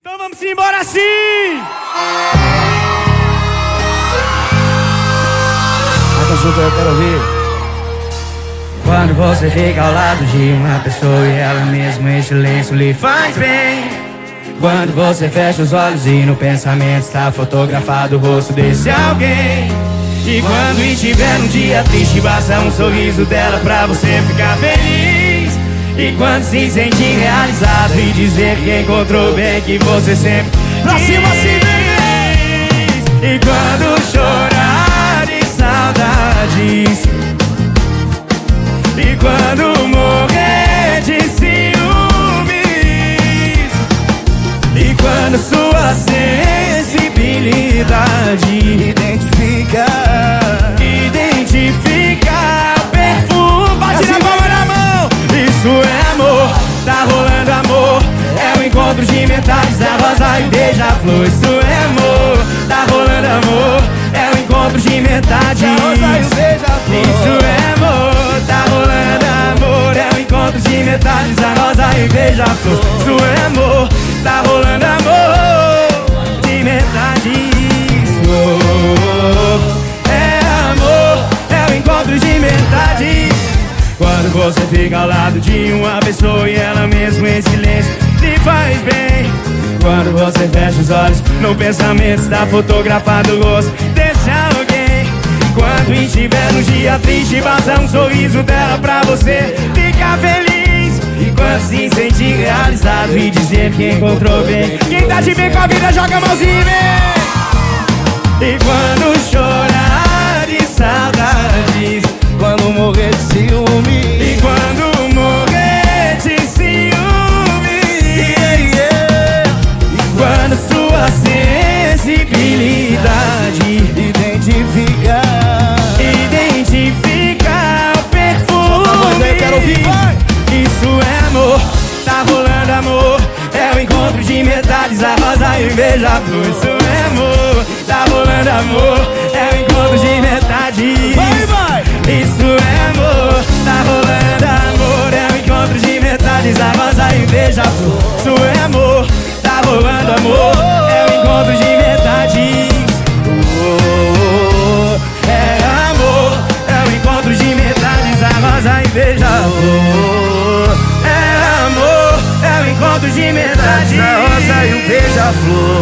Então vamos embora sim! Canta junto, eu quero ouvir. Quando você fica ao lado de uma pessoa e ela mesmo em silêncio lhe faz bem. Quando você fecha os olhos e no pensamento está fotografado o rosto desse alguém. E quando estiver um dia triste, basta um sorriso dela pra você ficar feliz. E quando se sentir realizado e dizer que encontrou bem que você sempre Pra cima, assim, diz. E quando chorar de saudades E quando morrer de ciúmes E quando sua sensibilidade Identifica. Tá rolando amor. É o encontro de metades da rosa e beija-flor Isso é amor, tá rolando amor. É o encontro de metades. Da rosa e beija-flor. Isso é amor, tá rolando amor. É o encontro de metades da rosa e beija-flor Isso é amor, tá rolando amor. De metades. Oh, É amor, é o encontro de metades Quando você fica ao lado de uma pessoa E ela mesmo em silêncio lhe faz bem. Quando você fecha os olhos No pensamento está fotografado o rosto desse alguém. Quando estiver num dia triste Basta um sorriso dela pra você ficar feliz. E quando se sentir realizado E dizer que encontrou bem Quem tá de bem com a vida joga a mãozinha vem. E quando chorar sensibilidade. Identifica. Identifica o perfume. Aí, quero ouvir! Isso é amor, tá rolando amor. É o encontro de metades, a rosa e o beija-flor. Isso é amor, tá rolando amor. É o encontro de metades. Vai, vai! Isso é amor, tá rolando amor. É o encontro de metades, a rosa e o beija-flor. Isso é amor, tá rolando amor encontro de metades Oh, É amor, é o encontro de metades, a rosa e beija-flor É amor, é o encontro de metades. Da rosa e o beija-flor.